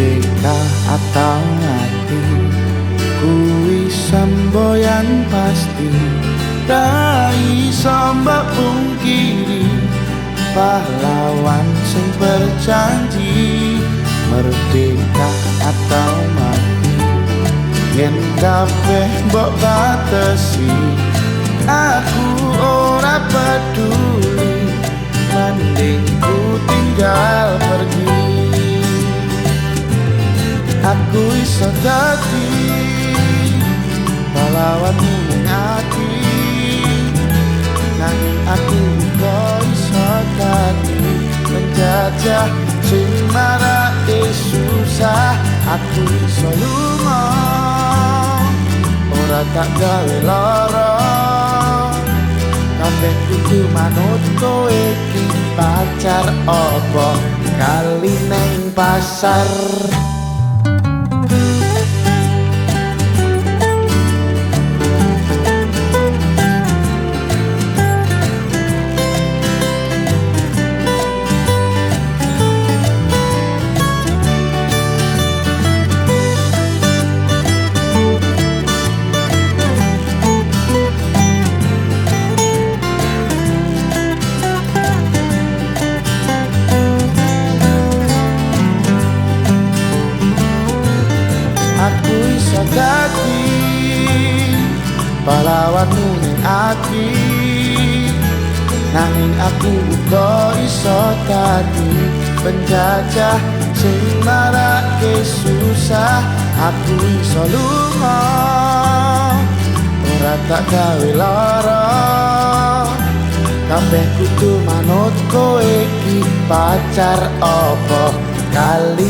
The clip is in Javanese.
merdeka atau mati kuwi semboyan pasti. Dai samba pungkiri pahlawan sing berjanji merdeka atau mati. Yen kabeh mbok batesi aku aku iso dadi pahlawanmu ning ati. Nanging aku kok iso dadi penjajah sing marake susah. Aku iso lunga ora tak gawe lara. Kabeh kudu manut kowe pacar apa kali neng pasar aku iso dadi pahlawanmu ning ati. Nanging aku uga iso dadi penjajah sing marake susah. Aku iso lunga ora tak gawe lara. Kabeh kudu manut kowe pacar apa kali